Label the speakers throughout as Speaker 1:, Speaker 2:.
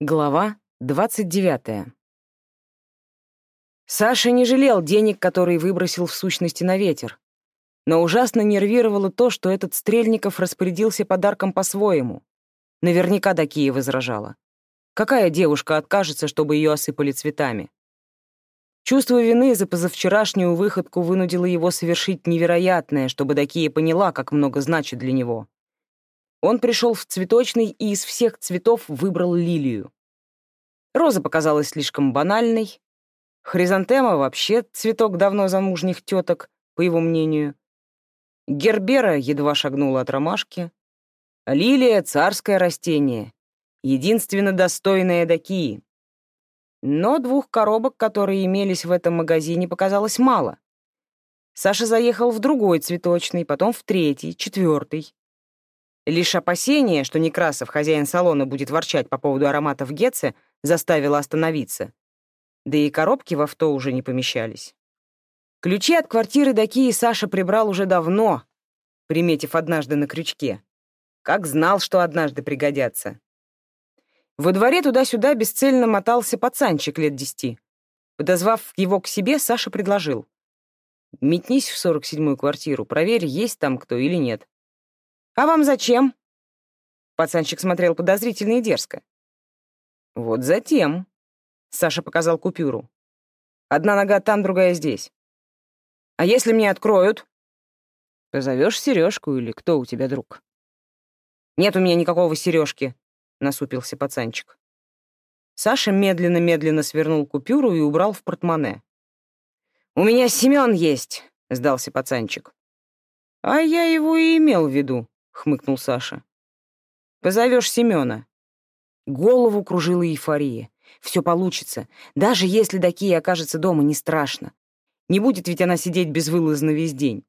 Speaker 1: Глава 29. Саша не жалел денег, которые выбросил в сущности на ветер. Но ужасно нервировало то, что этот Стрельников распорядился подарком по-своему. Наверняка Дакия возражала. Какая девушка откажется, чтобы ее осыпали цветами? Чувство вины за позавчерашнюю выходку вынудило его совершить невероятное, чтобы Дакия поняла, как много значит для него. Он пришел в цветочный и из всех цветов выбрал лилию. Роза показалась слишком банальной. Хризантема вообще цветок давно замужних теток, по его мнению. Гербера едва шагнула от ромашки. лилия — царское растение, единственно достойное Дакии. Но двух коробок, которые имелись в этом магазине, показалось мало. Саша заехал в другой цветочный, потом в третий, четвертый. Лишь опасение, что Некрасов, хозяин салона, будет ворчать по поводу ароматов Гетце, заставило остановиться. Да и коробки в авто уже не помещались. Ключи от квартиры Дакии Саша прибрал уже давно, приметив однажды на крючке. Как знал, что однажды пригодятся. Во дворе туда-сюда бесцельно мотался пацанчик лет десяти. Подозвав его к себе, Саша предложил. «Метнись в сорок седьмую квартиру, проверь, есть там кто или нет. «А вам зачем?» Пацанчик смотрел подозрительно и дерзко. «Вот затем», — Саша показал купюру. «Одна нога там, другая здесь. А если мне откроют?» «Позовешь сережку или кто у тебя друг?» «Нет у меня никакого сережки», — насупился пацанчик. Саша медленно-медленно свернул купюру и убрал в портмоне. «У меня Семен есть», — сдался пацанчик. «А я его и имел в виду», хмыкнул Саша. Позовешь Семена. Голову кружила эйфория. Все получится. Даже если Дакия окажется дома, не страшно. Не будет ведь она сидеть безвылазно весь день.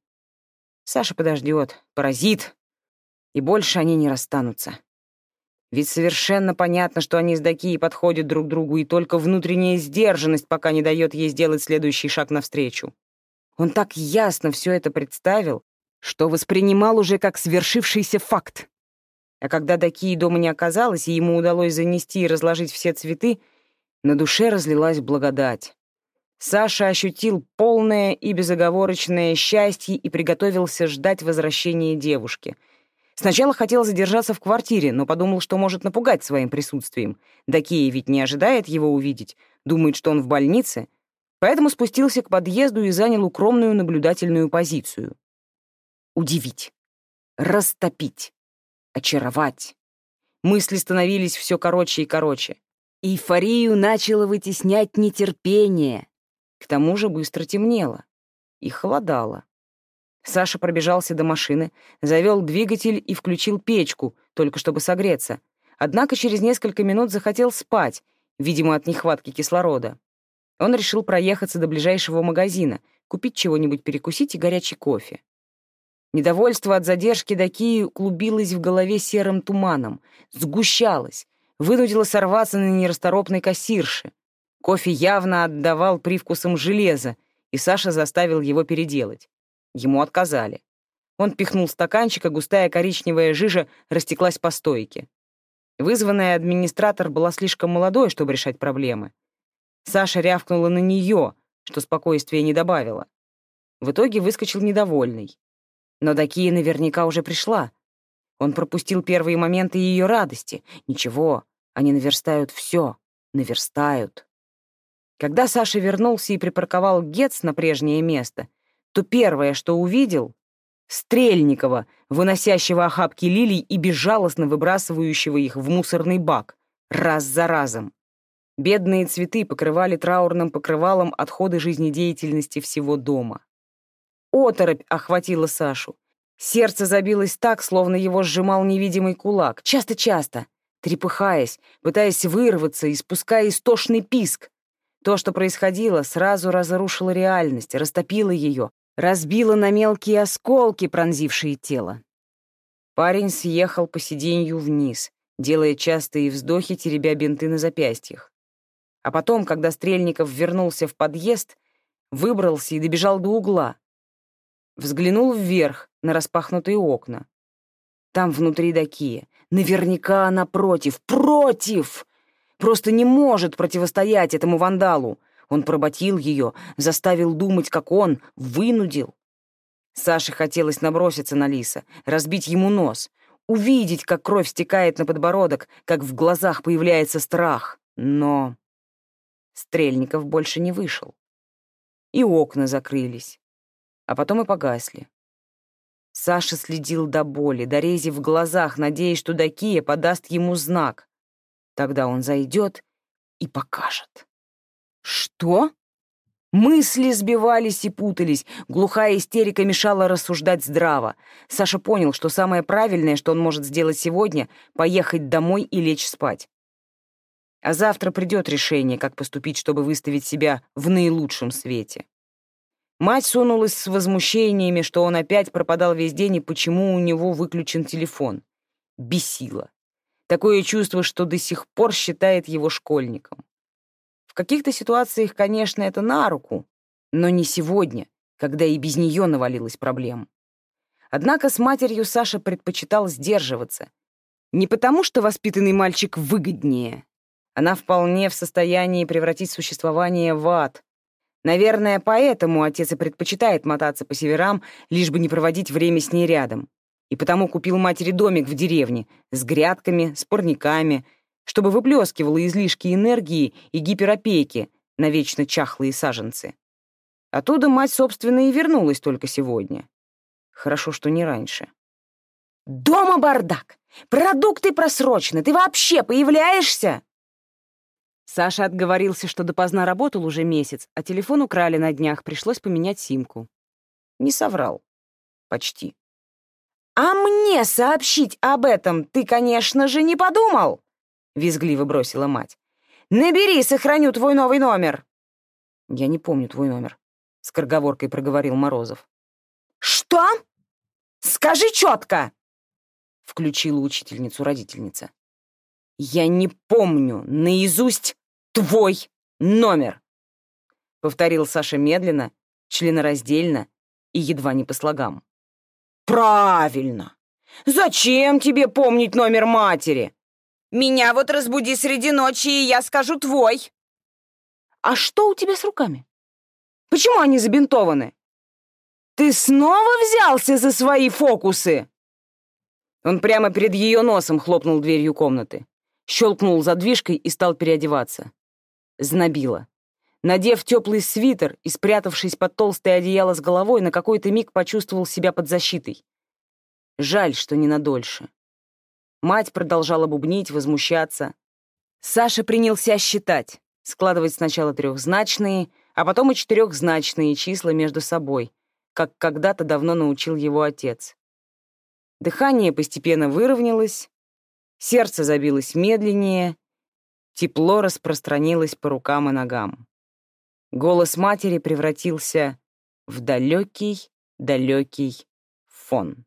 Speaker 1: Саша подождет, паразит, и больше они не расстанутся. Ведь совершенно понятно, что они с Дакией подходят друг другу, и только внутренняя сдержанность пока не дает ей сделать следующий шаг навстречу. Он так ясно все это представил, что воспринимал уже как свершившийся факт. А когда Дакии дома не оказалось, и ему удалось занести и разложить все цветы, на душе разлилась благодать. Саша ощутил полное и безоговорочное счастье и приготовился ждать возвращения девушки. Сначала хотел задержаться в квартире, но подумал, что может напугать своим присутствием. Дакия ведь не ожидает его увидеть, думает, что он в больнице, поэтому спустился к подъезду и занял укромную наблюдательную позицию удивить, растопить, очаровать. Мысли становились все короче и короче. Эйфорию начало вытеснять нетерпение. К тому же быстро темнело и холодало. Саша пробежался до машины, завел двигатель и включил печку, только чтобы согреться. Однако через несколько минут захотел спать, видимо, от нехватки кислорода. Он решил проехаться до ближайшего магазина, купить чего-нибудь перекусить и горячий кофе. Недовольство от задержки Дакии клубилось в голове серым туманом, сгущалось, вынудило сорваться на нерасторопной кассирше. Кофе явно отдавал привкусом железа, и Саша заставил его переделать. Ему отказали. Он пихнул стаканчик, а густая коричневая жижа растеклась по стойке. Вызванная администратор была слишком молодой, чтобы решать проблемы. Саша рявкнула на нее, что спокойствия не добавило. В итоге выскочил недовольный. Но Дакия наверняка уже пришла. Он пропустил первые моменты ее радости. Ничего, они наверстают все, наверстают. Когда Саша вернулся и припарковал Гетц на прежнее место, то первое, что увидел — Стрельникова, выносящего охапки лилий и безжалостно выбрасывающего их в мусорный бак, раз за разом. Бедные цветы покрывали траурным покрывалом отходы жизнедеятельности всего дома. Оторопь охватила Сашу. Сердце забилось так, словно его сжимал невидимый кулак. Часто-часто, трепыхаясь, пытаясь вырваться, испуская истошный писк. То, что происходило, сразу разрушило реальность, растопило ее, разбило на мелкие осколки, пронзившие тело. Парень съехал по сиденью вниз, делая частые вздохи, теребя бинты на запястьях. А потом, когда Стрельников вернулся в подъезд, выбрался и добежал до угла, Взглянул вверх на распахнутые окна. Там внутри Дакия. Наверняка она против. Против! Просто не может противостоять этому вандалу. Он проботил ее, заставил думать, как он, вынудил. Саше хотелось наброситься на Лиса, разбить ему нос, увидеть, как кровь стекает на подбородок, как в глазах появляется страх. Но Стрельников больше не вышел. И окна закрылись, а потом и погасли. Саша следил до боли, до рези в глазах, надеясь, что Дакия подаст ему знак. Тогда он зайдет и покажет. Что? Мысли сбивались и путались, глухая истерика мешала рассуждать здраво. Саша понял, что самое правильное, что он может сделать сегодня — поехать домой и лечь спать. А завтра придет решение, как поступить, чтобы выставить себя в наилучшем свете. Мать сунулась с возмущениями, что он опять пропадал весь день и почему у него выключен телефон. Бесило. Такое чувство, что до сих пор считает его школьником. В каких-то ситуациях, конечно, это на руку, но не сегодня, когда и без нее навалилась проблем. Однако с матерью Саша предпочитал сдерживаться. Не потому, что воспитанный мальчик выгоднее. Она вполне в состоянии превратить существование в ад, Наверное, поэтому отец и предпочитает мотаться по северам, лишь бы не проводить время с ней рядом. И потому купил матери домик в деревне с грядками, с парниками, чтобы выплескивала излишки энергии и гиперопеки на вечно чахлые саженцы. Оттуда мать, собственно, и вернулась только сегодня. Хорошо, что не раньше. «Дома бардак! Продукты просрочены! Ты вообще появляешься?» Саша отговорился, что допоздна работал уже месяц, а телефон украли на днях, пришлось поменять симку. Не соврал. Почти. «А мне сообщить об этом ты, конечно же, не подумал!» — визгливо бросила мать. «Набери, сохраню твой новый номер!» «Я не помню твой номер», — с корговоркой проговорил Морозов. «Что? Скажи четко!» — включила учительницу родительница. «Я не помню наизусть твой номер!» — повторил Саша медленно, членораздельно и едва не по слогам. «Правильно! Зачем тебе помнить номер матери? Меня вот разбуди среди ночи, и я скажу твой!» «А что у тебя с руками? Почему они забинтованы? Ты снова взялся за свои фокусы?» Он прямо перед ее носом хлопнул дверью комнаты щелкнул задвижкой и стал переодеваться. Знобило. Надев теплый свитер и спрятавшись под толстое одеяло с головой, на какой-то миг почувствовал себя под защитой. Жаль, что не надольше. Мать продолжала бубнить, возмущаться. Саша принялся считать, складывать сначала трехзначные, а потом и четырехзначные числа между собой, как когда-то давно научил его отец. Дыхание постепенно выровнялось, Сердце забилось медленнее, тепло распространилось по рукам и ногам. Голос матери превратился в далекий, далекий фон.